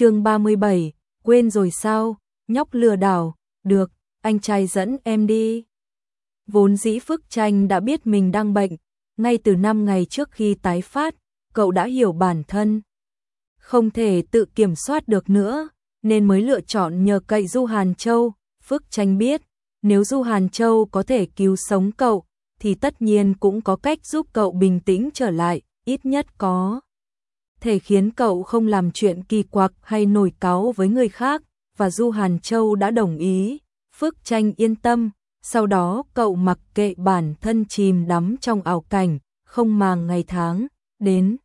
chương 37, quên rồi sao, nhóc lừa đảo, được, anh trai dẫn em đi. Vốn dĩ Phước Tranh đã biết mình đang bệnh, ngay từ 5 ngày trước khi tái phát, cậu đã hiểu bản thân. Không thể tự kiểm soát được nữa, nên mới lựa chọn nhờ cậy Du Hàn Châu. Phước Tranh biết, nếu Du Hàn Châu có thể cứu sống cậu, thì tất nhiên cũng có cách giúp cậu bình tĩnh trở lại, ít nhất có thể khiến cậu không làm chuyện kỳ quặc hay nổi cáu với người khác, và Du Hàn Châu đã đồng ý. Phước Tranh yên tâm, sau đó cậu mặc kệ bản thân chìm đắm trong ảo cảnh, không màng ngày tháng, đến.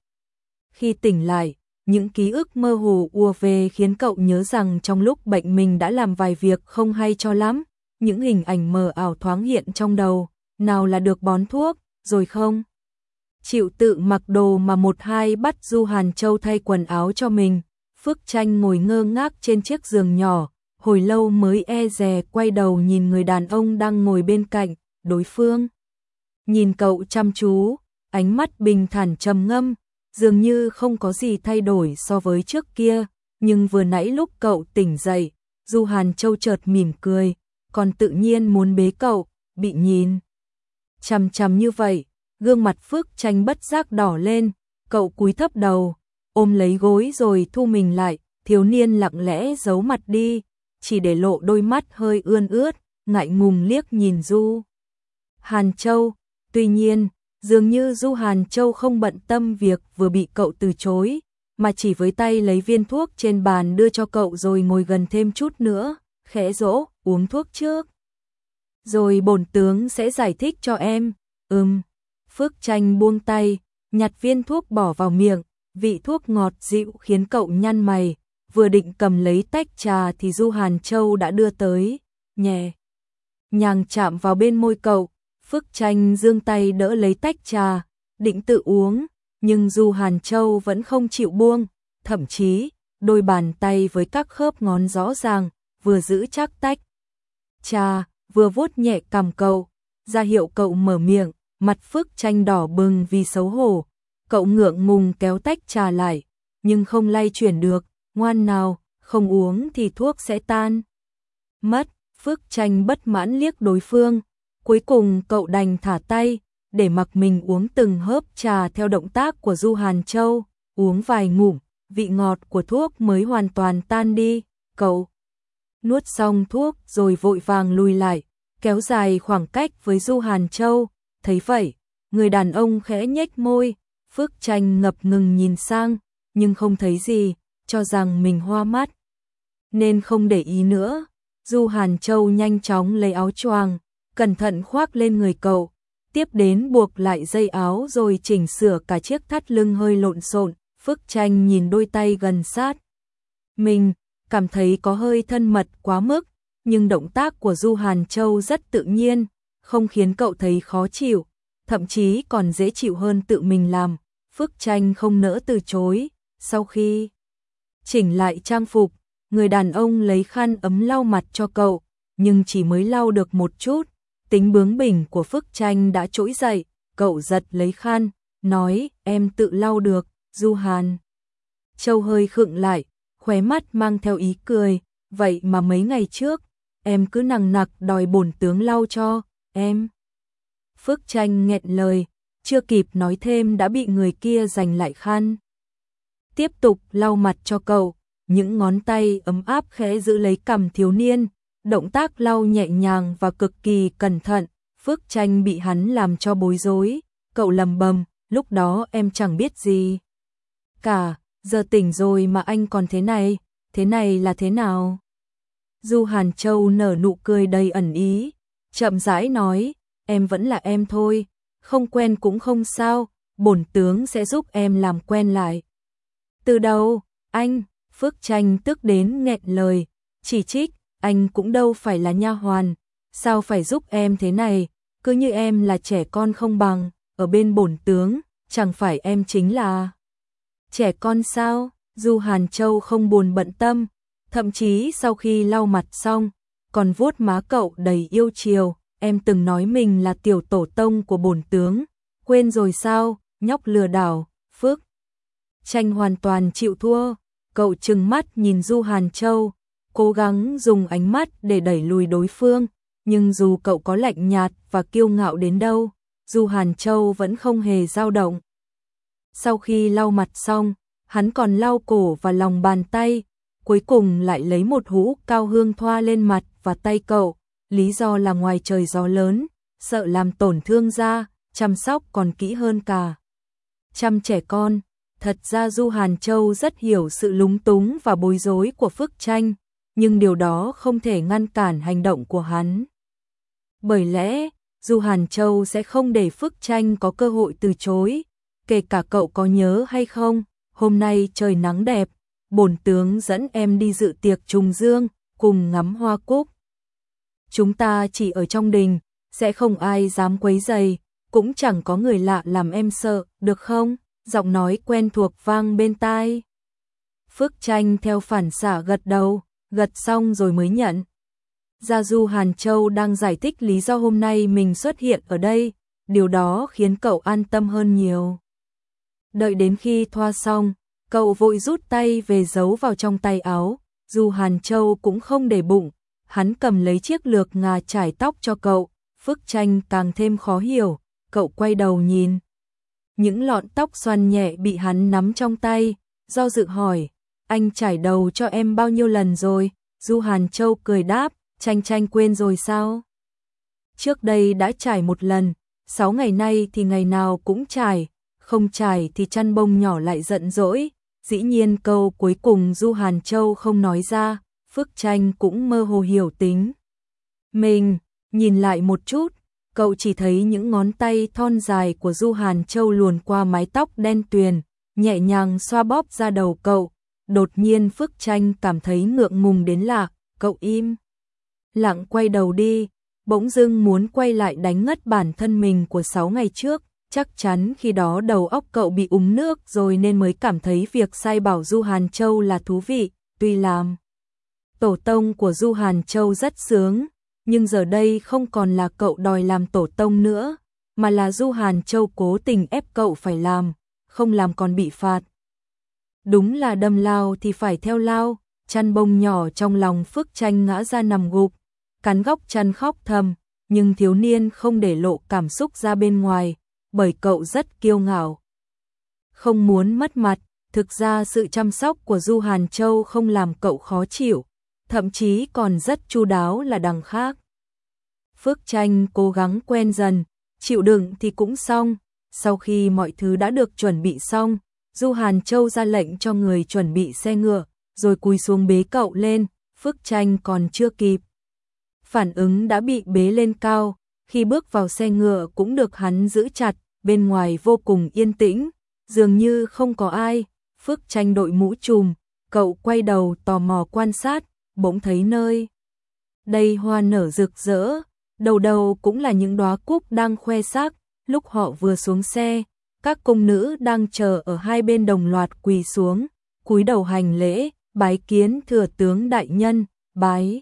Khi tỉnh lại, những ký ức mơ hồ ùa về khiến cậu nhớ rằng trong lúc bệnh mình đã làm vài việc không hay cho lắm, những hình ảnh mờ ảo thoáng hiện trong đầu, nào là được bón thuốc, rồi không? Chịu tự mặc đồ mà một hai bắt Du Hàn Châu thay quần áo cho mình, Phước Tranh ngồi ngơ ngác trên chiếc giường nhỏ, hồi lâu mới e dè quay đầu nhìn người đàn ông đang ngồi bên cạnh, đối phương. Nhìn cậu chăm chú, ánh mắt bình thản trầm ngâm, dường như không có gì thay đổi so với trước kia, nhưng vừa nãy lúc cậu tỉnh dậy, Du Hàn Châu chợt mỉm cười, còn tự nhiên muốn bế cậu, bị nhìn. Chằm chằm như vậy, gương mặt Phước Tranh bất giác đỏ lên, cậu cúi thấp đầu, ôm lấy gối rồi thu mình lại, thiếu niên lặng lẽ giấu mặt đi, chỉ để lộ đôi mắt hơi ươn ướt, ngại ngùng liếc nhìn Du. Hàn Châu, tuy nhiên, dường như Du Hàn Châu không bận tâm việc vừa bị cậu từ chối, mà chỉ với tay lấy viên thuốc trên bàn đưa cho cậu rồi ngồi gần thêm chút nữa, khẽ dỗ, uống thuốc trước. Rồi bổn tướng sẽ giải thích cho em, ừm. Phước tranh buông tay, nhặt viên thuốc bỏ vào miệng, vị thuốc ngọt dịu khiến cậu nhăn mày, vừa định cầm lấy tách trà thì Du Hàn Châu đã đưa tới, nhẹ. Nhàng chạm vào bên môi cậu, Phước tranh dương tay đỡ lấy tách trà, định tự uống, nhưng Du Hàn Châu vẫn không chịu buông, thậm chí, đôi bàn tay với các khớp ngón rõ ràng, vừa giữ chắc tách. Trà, vừa vuốt nhẹ cầm cậu, ra hiệu cậu mở miệng, mặt Phước tranh đỏ bừng vì xấu hổ, cậu ngượng ngùng kéo tách trà lại, nhưng không lay chuyển được, ngoan nào, không uống thì thuốc sẽ tan. Mất, Phước tranh bất mãn liếc đối phương, cuối cùng cậu đành thả tay, để mặc mình uống từng hớp trà theo động tác của Du Hàn Châu, uống vài ngụm, vị ngọt của thuốc mới hoàn toàn tan đi, cậu nuốt xong thuốc rồi vội vàng lùi lại, kéo dài khoảng cách với Du Hàn Châu, thấy vậy, người đàn ông khẽ nhếch môi, Phước Tranh ngập ngừng nhìn sang, nhưng không thấy gì, cho rằng mình hoa mắt. Nên không để ý nữa, Du Hàn Châu nhanh chóng lấy áo choàng, cẩn thận khoác lên người cậu, tiếp đến buộc lại dây áo rồi chỉnh sửa cả chiếc thắt lưng hơi lộn xộn. Phước Tranh nhìn đôi tay gần sát. Mình cảm thấy có hơi thân mật quá mức, nhưng động tác của Du Hàn Châu rất tự nhiên, không khiến cậu thấy khó chịu, thậm chí còn dễ chịu hơn tự mình làm. Phước Tranh không nỡ từ chối, sau khi chỉnh lại trang phục, người đàn ông lấy khăn ấm lau mặt cho cậu, nhưng chỉ mới lau được một chút, tính bướng bỉnh của Phước Tranh đã trỗi dậy, cậu giật lấy khăn, nói em tự lau được, Du Hàn. Châu hơi khựng lại, khóe mắt mang theo ý cười, vậy mà mấy ngày trước, em cứ nằng nặc đòi bổn tướng lau cho, em. Phước tranh nghẹn lời, chưa kịp nói thêm đã bị người kia giành lại khăn. Tiếp tục lau mặt cho cậu, những ngón tay ấm áp khẽ giữ lấy cầm thiếu niên, động tác lau nhẹ nhàng và cực kỳ cẩn thận, Phước tranh bị hắn làm cho bối rối, cậu lầm bầm, lúc đó em chẳng biết gì. Cả, giờ tỉnh rồi mà anh còn thế này, thế này là thế nào? Du Hàn Châu nở nụ cười đầy ẩn ý, chậm rãi nói, em vẫn là em thôi, không quen cũng không sao, bổn tướng sẽ giúp em làm quen lại. Từ đầu, anh, Phước Tranh tức đến nghẹn lời, chỉ trích, anh cũng đâu phải là nha hoàn, sao phải giúp em thế này, cứ như em là trẻ con không bằng, ở bên bổn tướng, chẳng phải em chính là trẻ con sao? Du Hàn Châu không buồn bận tâm, thậm chí sau khi lau mặt xong, còn vuốt má cậu đầy yêu chiều, em từng nói mình là tiểu tổ tông của bổn tướng, quên rồi sao, nhóc lừa đảo, phước. Tranh hoàn toàn chịu thua, cậu trừng mắt nhìn Du Hàn Châu, cố gắng dùng ánh mắt để đẩy lùi đối phương, nhưng dù cậu có lạnh nhạt và kiêu ngạo đến đâu, Du Hàn Châu vẫn không hề dao động. Sau khi lau mặt xong, hắn còn lau cổ và lòng bàn tay, cuối cùng lại lấy một hũ cao hương thoa lên mặt và tay cậu, lý do là ngoài trời gió lớn, sợ làm tổn thương da, chăm sóc còn kỹ hơn cả. Chăm trẻ con, thật ra Du Hàn Châu rất hiểu sự lúng túng và bối rối của Phước Tranh, nhưng điều đó không thể ngăn cản hành động của hắn. Bởi lẽ, Du Hàn Châu sẽ không để Phước Tranh có cơ hội từ chối, kể cả cậu có nhớ hay không, hôm nay trời nắng đẹp, bổn tướng dẫn em đi dự tiệc trùng dương, cùng ngắm hoa cúc. Chúng ta chỉ ở trong đình, sẽ không ai dám quấy giày, cũng chẳng có người lạ làm em sợ, được không? Giọng nói quen thuộc vang bên tai. Phước tranh theo phản xạ gật đầu, gật xong rồi mới nhận. Gia Du Hàn Châu đang giải thích lý do hôm nay mình xuất hiện ở đây, điều đó khiến cậu an tâm hơn nhiều. Đợi đến khi thoa xong, cậu vội rút tay về giấu vào trong tay áo, Du Hàn Châu cũng không để bụng, hắn cầm lấy chiếc lược ngà trải tóc cho cậu, Phước Tranh càng thêm khó hiểu, cậu quay đầu nhìn. Những lọn tóc xoăn nhẹ bị hắn nắm trong tay, do dự hỏi, anh trải đầu cho em bao nhiêu lần rồi? Du Hàn Châu cười đáp, tranh tranh quên rồi sao? Trước đây đã trải một lần, sáu ngày nay thì ngày nào cũng trải, không trải thì chăn bông nhỏ lại giận dỗi. Dĩ nhiên câu cuối cùng Du Hàn Châu không nói ra, Phước Tranh cũng mơ hồ hiểu tính. Mình, nhìn lại một chút, cậu chỉ thấy những ngón tay thon dài của Du Hàn Châu luồn qua mái tóc đen tuyền, nhẹ nhàng xoa bóp ra đầu cậu. Đột nhiên Phước Tranh cảm thấy ngượng ngùng đến lạ, cậu im. Lặng quay đầu đi, bỗng dưng muốn quay lại đánh ngất bản thân mình của 6 ngày trước, chắc chắn khi đó đầu óc cậu bị úng nước rồi nên mới cảm thấy việc sai bảo Du Hàn Châu là thú vị, tuy làm. Tổ tông của Du Hàn Châu rất sướng, nhưng giờ đây không còn là cậu đòi làm tổ tông nữa, mà là Du Hàn Châu cố tình ép cậu phải làm, không làm còn bị phạt. Đúng là đâm lao thì phải theo lao, chăn bông nhỏ trong lòng Phước Tranh ngã ra nằm gục, cắn góc chăn khóc thầm, nhưng thiếu niên không để lộ cảm xúc ra bên ngoài, bởi cậu rất kiêu ngạo. Không muốn mất mặt, thực ra sự chăm sóc của Du Hàn Châu không làm cậu khó chịu, thậm chí còn rất chu đáo là đằng khác. Phước Tranh cố gắng quen dần, chịu đựng thì cũng xong, sau khi mọi thứ đã được chuẩn bị xong, Du Hàn Châu ra lệnh cho người chuẩn bị xe ngựa, rồi cúi xuống bế cậu lên, Phước Tranh còn chưa kịp. Phản ứng đã bị bế lên cao, khi bước vào xe ngựa cũng được hắn giữ chặt, bên ngoài vô cùng yên tĩnh, dường như không có ai, Phước Tranh đội mũ trùm, cậu quay đầu tò mò quan sát, bỗng thấy nơi. Đây hoa nở rực rỡ, đầu đầu cũng là những đóa cúc đang khoe sắc, lúc họ vừa xuống xe, các công nữ đang chờ ở hai bên đồng loạt quỳ xuống, cúi đầu hành lễ, bái kiến thừa tướng đại nhân, bái.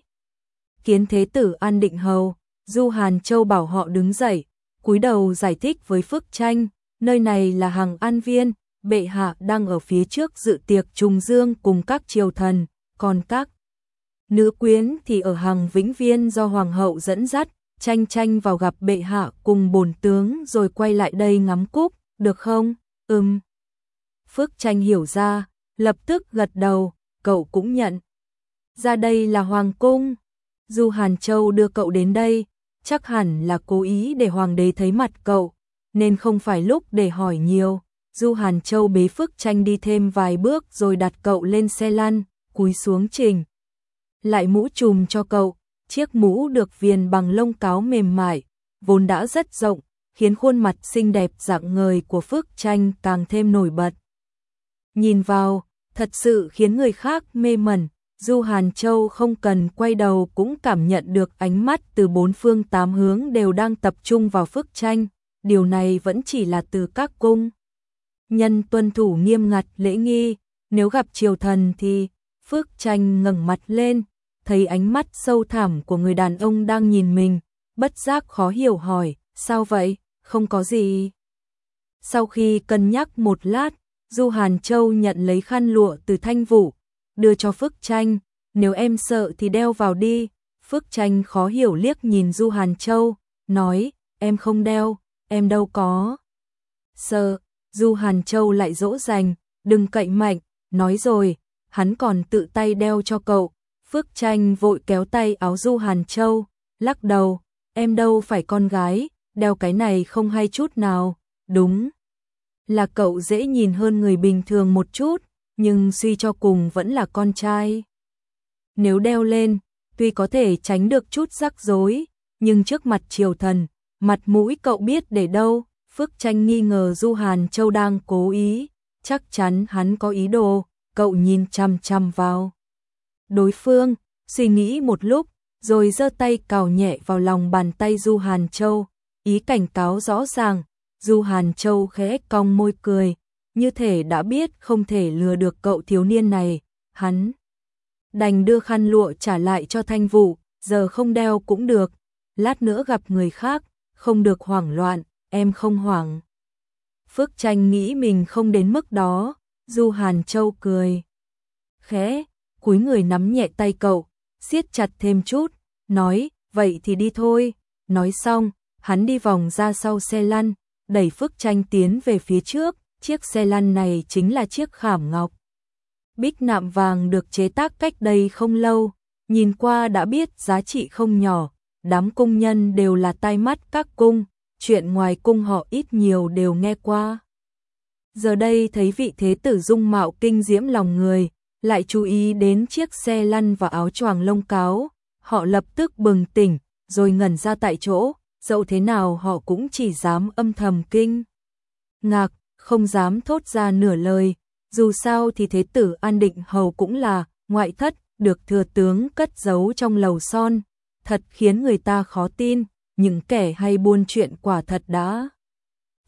Kiến thế tử an định hầu, Du Hàn Châu bảo họ đứng dậy, cúi đầu giải thích với Phước Tranh, nơi này là hàng an viên, bệ hạ đang ở phía trước dự tiệc trùng dương cùng các triều thần, còn các nữ quyến thì ở hàng vĩnh viên do hoàng hậu dẫn dắt, tranh tranh vào gặp bệ hạ cùng bổn tướng rồi quay lại đây ngắm cúc, được không? Ừm. Phước tranh hiểu ra, lập tức gật đầu, cậu cũng nhận. Ra đây là hoàng cung. Du Hàn Châu đưa cậu đến đây, chắc hẳn là cố ý để hoàng đế thấy mặt cậu, nên không phải lúc để hỏi nhiều. Du Hàn Châu bế Phước Tranh đi thêm vài bước rồi đặt cậu lên xe lăn, cúi xuống trình. Lại mũ trùm cho cậu, chiếc mũ được viền bằng lông cáo mềm mại, vốn đã rất rộng, khiến khuôn mặt xinh đẹp dạng người của Phước Tranh càng thêm nổi bật. Nhìn vào, thật sự khiến người khác mê mẩn, Du Hàn Châu không cần quay đầu cũng cảm nhận được ánh mắt từ bốn phương tám hướng đều đang tập trung vào phức Tranh, điều này vẫn chỉ là từ các cung. Nhân tuân thủ nghiêm ngặt lễ nghi, nếu gặp triều thần thì Phước Tranh ngẩng mặt lên, thấy ánh mắt sâu thẳm của người đàn ông đang nhìn mình, bất giác khó hiểu hỏi, sao vậy, không có gì. Sau khi cân nhắc một lát, Du Hàn Châu nhận lấy khăn lụa từ thanh vũ, đưa cho Phước Tranh, nếu em sợ thì đeo vào đi. Phước Tranh khó hiểu liếc nhìn Du Hàn Châu, nói, em không đeo, em đâu có. Sợ, Du Hàn Châu lại dỗ dành, đừng cậy mạnh, nói rồi, hắn còn tự tay đeo cho cậu. Phước Tranh vội kéo tay áo Du Hàn Châu, lắc đầu, em đâu phải con gái, đeo cái này không hay chút nào, đúng. Là cậu dễ nhìn hơn người bình thường một chút, nhưng suy cho cùng vẫn là con trai. Nếu đeo lên, tuy có thể tránh được chút rắc rối, nhưng trước mặt triều thần, mặt mũi cậu biết để đâu, Phước Tranh nghi ngờ Du Hàn Châu đang cố ý, chắc chắn hắn có ý đồ, cậu nhìn chăm chăm vào. Đối phương, suy nghĩ một lúc, rồi giơ tay cào nhẹ vào lòng bàn tay Du Hàn Châu, ý cảnh cáo rõ ràng, Du Hàn Châu khẽ cong môi cười, như thể đã biết không thể lừa được cậu thiếu niên này, hắn đành đưa khăn lụa trả lại cho thanh vũ giờ không đeo cũng được, lát nữa gặp người khác, không được hoảng loạn, em không hoảng. Phước tranh nghĩ mình không đến mức đó, Du Hàn Châu cười. Khẽ, cúi người nắm nhẹ tay cậu, siết chặt thêm chút, nói, vậy thì đi thôi. Nói xong, hắn đi vòng ra sau xe lăn, đẩy Phước tranh tiến về phía trước, chiếc xe lăn này chính là chiếc khảm ngọc. Bích nạm vàng được chế tác cách đây không lâu, nhìn qua đã biết giá trị không nhỏ, đám công nhân đều là tai mắt các cung, chuyện ngoài cung họ ít nhiều đều nghe qua. Giờ đây thấy vị thế tử dung mạo kinh diễm lòng người, lại chú ý đến chiếc xe lăn và áo choàng lông cáo, họ lập tức bừng tỉnh, rồi ngẩn ra tại chỗ, dẫu thế nào họ cũng chỉ dám âm thầm kinh. Ngạc, không dám thốt ra nửa lời, dù sao thì thế tử An Định Hầu cũng là ngoại thất, được thừa tướng cất giấu trong lầu son, thật khiến người ta khó tin, những kẻ hay buôn chuyện quả thật đã.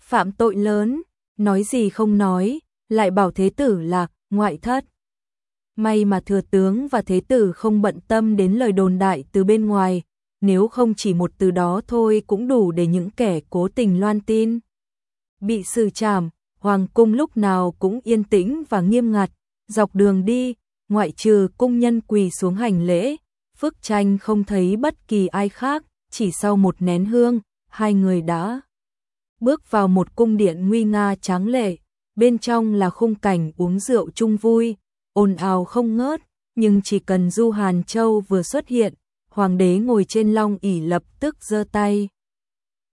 Phạm tội lớn, nói gì không nói, lại bảo thế tử là ngoại thất. May mà thừa tướng và thế tử không bận tâm đến lời đồn đại từ bên ngoài, nếu không chỉ một từ đó thôi cũng đủ để những kẻ cố tình loan tin. Bị xử trảm, hoàng cung lúc nào cũng yên tĩnh và nghiêm ngặt, dọc đường đi, ngoại trừ cung nhân quỳ xuống hành lễ, Phước Tranh không thấy bất kỳ ai khác, chỉ sau một nén hương, hai người đã bước vào một cung điện nguy nga tráng lệ, bên trong là khung cảnh uống rượu chung vui, ồn ào không ngớt, nhưng chỉ cần Du Hàn Châu vừa xuất hiện, hoàng đế ngồi trên long ỷ lập tức giơ tay.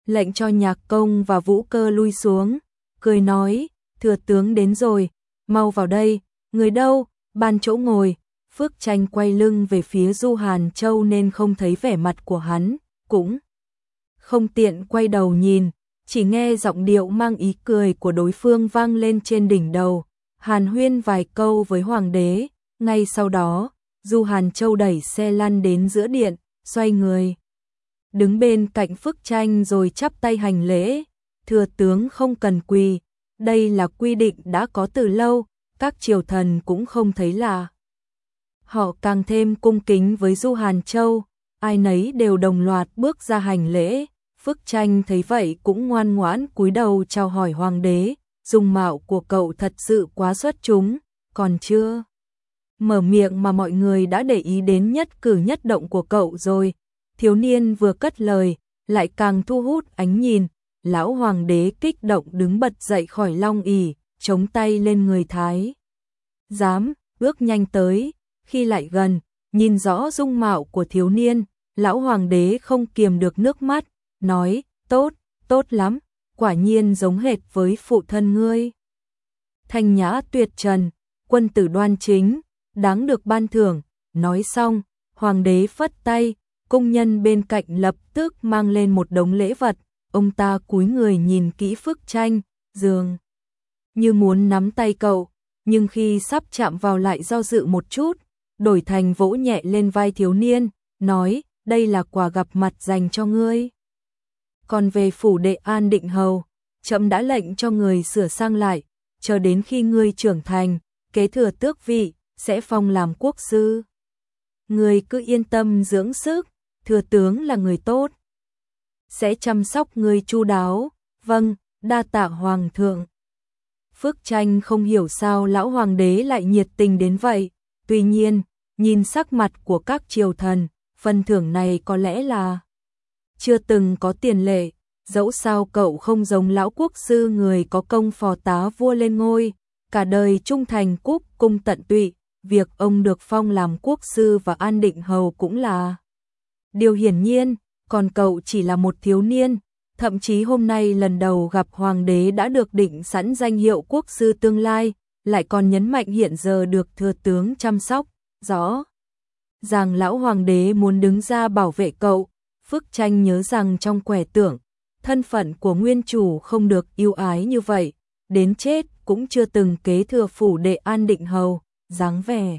Lệnh cho nhạc công và vũ cơ lui xuống, cười nói, thừa tướng đến rồi, mau vào đây, người đâu, ban chỗ ngồi, Phước Tranh quay lưng về phía Du Hàn Châu nên không thấy vẻ mặt của hắn, cũng không tiện quay đầu nhìn, chỉ nghe giọng điệu mang ý cười của đối phương vang lên trên đỉnh đầu, Hàn huyên vài câu với hoàng đế, ngay sau đó, Du Hàn Châu đẩy xe lăn đến giữa điện, xoay người. Đứng bên cạnh Phước Tranh rồi chắp tay hành lễ, thừa tướng không cần quỳ, đây là quy định đã có từ lâu, các triều thần cũng không thấy là. Họ càng thêm cung kính với Du Hàn Châu, ai nấy đều đồng loạt bước ra hành lễ, Phước Tranh thấy vậy cũng ngoan ngoãn cúi đầu chào hỏi hoàng đế, dung mạo của cậu thật sự quá xuất chúng, còn chưa mở miệng mà mọi người đã để ý đến nhất cử nhất động của cậu rồi. Thiếu niên vừa cất lời, lại càng thu hút ánh nhìn, lão hoàng đế kích động đứng bật dậy khỏi long ỉ, chống tay lên người Thái. Dám, bước nhanh tới, khi lại gần, nhìn rõ dung mạo của thiếu niên, lão hoàng đế không kiềm được nước mắt, nói, tốt, tốt lắm, quả nhiên giống hệt với phụ thân ngươi. Thanh nhã tuyệt trần, quân tử đoan chính, đáng được ban thưởng, nói xong, hoàng đế phất tay, công nhân bên cạnh lập tức mang lên một đống lễ vật, ông ta cúi người nhìn kỹ phức tranh, dường như muốn nắm tay cậu, nhưng khi sắp chạm vào lại do dự một chút, đổi thành vỗ nhẹ lên vai thiếu niên, nói, đây là quà gặp mặt dành cho ngươi. Còn về phủ đệ an định hầu, chậm đã lệnh cho người sửa sang lại, chờ đến khi ngươi trưởng thành, kế thừa tước vị, sẽ phong làm quốc sư. Người cứ yên tâm dưỡng sức, thừa tướng là người tốt. Sẽ chăm sóc người chu đáo, vâng, đa tạ hoàng thượng. Phước tranh không hiểu sao lão hoàng đế lại nhiệt tình đến vậy, Tuy nhiên, nhìn sắc mặt của các triều thần, phần thưởng này có lẽ là chưa từng có tiền lệ, dẫu sao cậu không giống lão quốc sư người có công phò tá vua lên ngôi, cả đời trung thành cúc cung tận tụy, việc ông được phong làm quốc sư và an định hầu cũng là điều hiển nhiên, còn cậu chỉ là một thiếu niên, thậm chí hôm nay lần đầu gặp hoàng đế đã được định sẵn danh hiệu quốc sư tương lai, lại còn nhấn mạnh hiện giờ được thừa tướng chăm sóc, rõ rằng lão hoàng đế muốn đứng ra bảo vệ cậu, Phước Tranh nhớ rằng trong quẻ tưởng, thân phận của nguyên chủ không được yêu ái như vậy, đến chết cũng chưa từng kế thừa phủ đệ an định hầu, dáng vẻ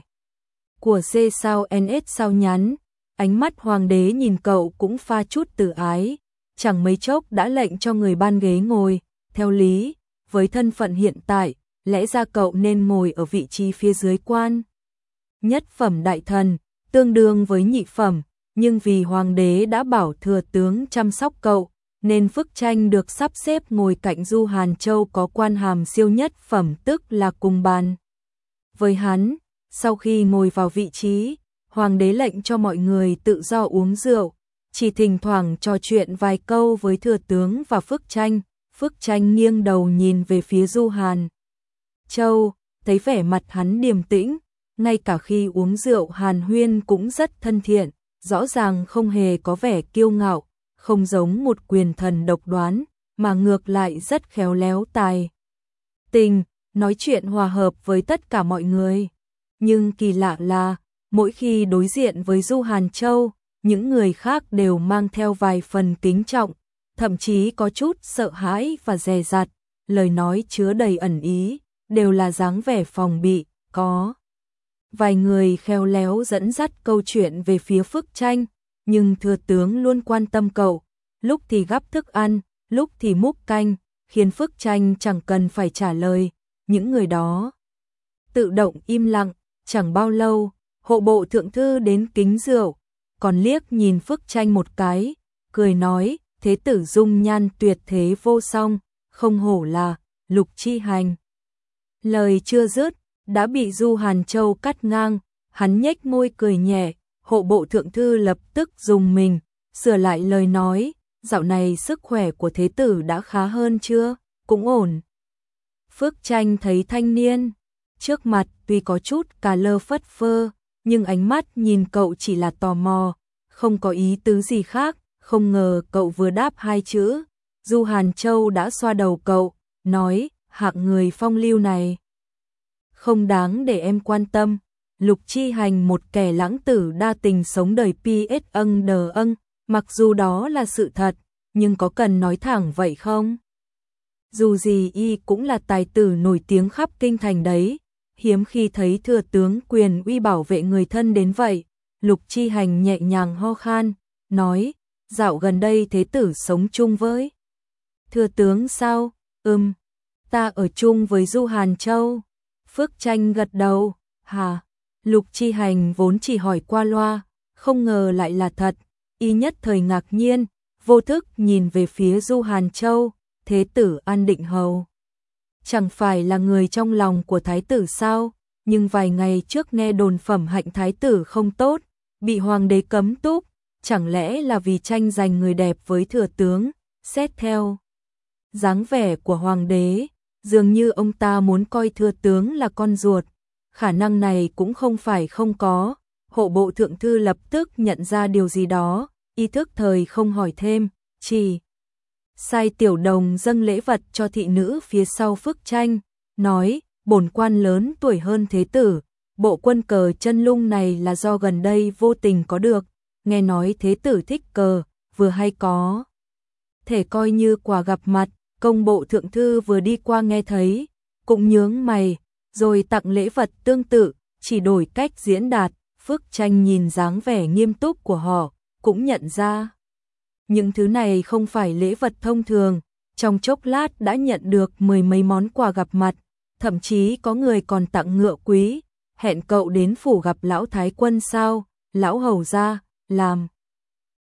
của C sao NS sao nhắn, ánh mắt hoàng đế nhìn cậu cũng pha chút từ ái, chẳng mấy chốc đã lệnh cho người ban ghế ngồi, theo lý, với thân phận hiện tại, lẽ ra cậu nên ngồi ở vị trí phía dưới quan. Nhất phẩm đại thần, tương đương với nhị phẩm, nhưng vì hoàng đế đã bảo thừa tướng chăm sóc cậu, nên Phước Tranh được sắp xếp ngồi cạnh Du Hàn Châu có quan hàm siêu nhất phẩm tức là cùng bàn. Với hắn, sau khi ngồi vào vị trí, hoàng đế lệnh cho mọi người tự do uống rượu, chỉ thỉnh thoảng trò chuyện vài câu với thừa tướng và Phước Tranh. Phước Tranh nghiêng đầu nhìn về phía Du Hàn. Châu, thấy vẻ mặt hắn điềm tĩnh, ngay cả khi uống rượu Hàn Huyên cũng rất thân thiện, rõ ràng không hề có vẻ kiêu ngạo, không giống một quyền thần độc đoán, mà ngược lại rất khéo léo tài. Tình, nói chuyện hòa hợp với tất cả mọi người. Nhưng kỳ lạ là, mỗi khi đối diện với Du Hàn Châu, những người khác đều mang theo vài phần kính trọng, thậm chí có chút sợ hãi và dè dặt, lời nói chứa đầy ẩn ý, đều là dáng vẻ phòng bị, có. Vài người khéo léo dẫn dắt câu chuyện về phía phức tranh, nhưng thừa tướng luôn quan tâm cậu, lúc thì gắp thức ăn, lúc thì múc canh, khiến phức tranh chẳng cần phải trả lời, những người đó. Tự động im lặng, chẳng bao lâu, hộ bộ thượng thư đến kính rượu, còn liếc nhìn phức tranh một cái, cười nói, thế tử dung nhan tuyệt thế vô song, không hổ là, lục chi hành. Lời chưa dứt, đã bị Du Hàn Châu cắt ngang, hắn nhếch môi cười nhẹ, hộ bộ thượng thư lập tức dùng mình, sửa lại lời nói, dạo này sức khỏe của thế tử đã khá hơn chưa, cũng ổn. Phước tranh thấy thanh niên, trước mặt tuy có chút cà lơ phất phơ, nhưng ánh mắt nhìn cậu chỉ là tò mò, không có ý tứ gì khác, không ngờ cậu vừa đáp hai chữ. Du Hàn Châu đã xoa đầu cậu, nói, hạng người phong lưu này. Không đáng để em quan tâm, Lục Chi Hành một kẻ lãng tử đa tình sống đời PS ân đờ ân, mặc dù đó là sự thật, nhưng có cần nói thẳng vậy không? Dù gì y cũng là tài tử nổi tiếng khắp kinh thành đấy, hiếm khi thấy thừa tướng quyền uy bảo vệ người thân đến vậy. Lục Chi Hành nhẹ nhàng ho khan, nói, dạo gần đây thế tử sống chung với. Thừa tướng sao? Ừm, ta ở chung với Du Hàn Châu. Phước tranh gật đầu, hà. Lục Chi Hành vốn chỉ hỏi qua loa, không ngờ lại là thật, y nhất thời ngạc nhiên, vô thức nhìn về phía Du Hàn Châu, thế tử an định hầu. Chẳng phải là người trong lòng của thái tử sao, nhưng vài ngày trước nghe đồn phẩm hạnh thái tử không tốt, bị hoàng đế cấm túc, chẳng lẽ là vì tranh giành người đẹp với thừa tướng, xét theo dáng vẻ của hoàng đế, dường như ông ta muốn coi thừa tướng là con ruột, khả năng này cũng không phải không có, hộ bộ thượng thư lập tức nhận ra điều gì đó, ý thức thời không hỏi thêm, chỉ sai tiểu đồng dâng lễ vật cho thị nữ phía sau phức tranh, nói, bổn quan lớn tuổi hơn thế tử, bộ quân cờ chân lung này là do gần đây vô tình có được, nghe nói thế tử thích cờ, vừa hay có. Thể coi như quà gặp mặt, công bộ thượng thư vừa đi qua nghe thấy, cũng nhướng mày, rồi tặng lễ vật tương tự, chỉ đổi cách diễn đạt, Phước Tranh nhìn dáng vẻ nghiêm túc của họ, cũng nhận ra. Những thứ này không phải lễ vật thông thường, trong chốc lát đã nhận được mười mấy món quà gặp mặt, thậm chí có người còn tặng ngựa quý, hẹn cậu đến phủ gặp lão thái quân sao, lão hầu ra, làm.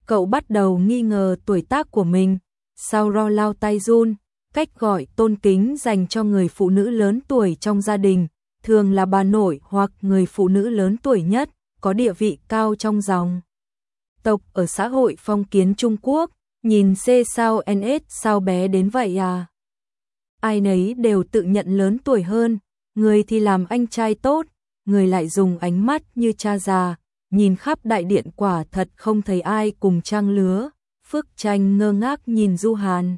Cậu bắt đầu nghi ngờ tuổi tác của mình, sau ro lao tay run, cách gọi tôn kính dành cho người phụ nữ lớn tuổi trong gia đình, thường là bà nội hoặc người phụ nữ lớn tuổi nhất, có địa vị cao trong dòng. Tộc ở xã hội phong kiến Trung Quốc, nhìn C sao NS sao bé đến vậy à? Ai nấy đều tự nhận lớn tuổi hơn, người thì làm anh trai tốt, người lại dùng ánh mắt như cha già, nhìn khắp đại điện quả thật không thấy ai cùng trang lứa. Phước tranh ngơ ngác nhìn Du Hàn.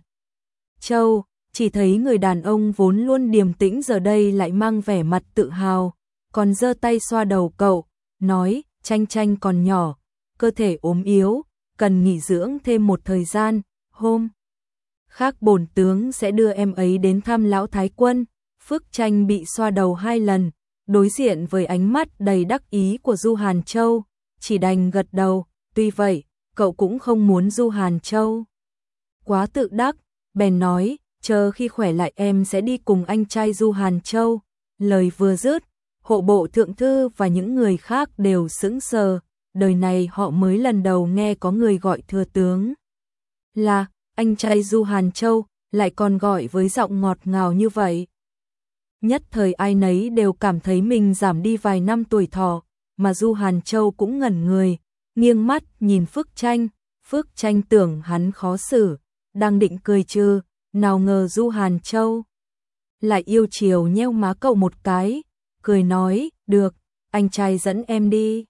Châu, chỉ thấy người đàn ông vốn luôn điềm tĩnh giờ đây lại mang vẻ mặt tự hào, còn giơ tay xoa đầu cậu, nói, tranh tranh còn nhỏ, cơ thể ốm yếu, cần nghỉ dưỡng thêm một thời gian, hôm khác bổn tướng sẽ đưa em ấy đến thăm lão thái quân. Phước tranh bị xoa đầu hai lần, đối diện với ánh mắt đầy đắc ý của Du Hàn Châu, chỉ đành gật đầu, tuy vậy, cậu cũng không muốn Du Hàn Châu. Quá tự đắc, bèn nói, chờ khi khỏe lại em sẽ đi cùng anh trai Du Hàn Châu. Lời vừa dứt, hộ bộ thượng thư và những người khác đều sững sờ, đời này họ mới lần đầu nghe có người gọi thừa tướng. Là, anh trai Du Hàn Châu, lại còn gọi với giọng ngọt ngào như vậy. Nhất thời ai nấy đều cảm thấy mình giảm đi vài năm tuổi thọ, mà Du Hàn Châu cũng ngẩn người, nghiêng mắt nhìn Phước Tranh, Phước Tranh tưởng hắn khó xử, đang định cười trừ, nào ngờ Du Hàn Châu lại yêu chiều nheo má cậu một cái, cười nói, được, anh trai dẫn em đi.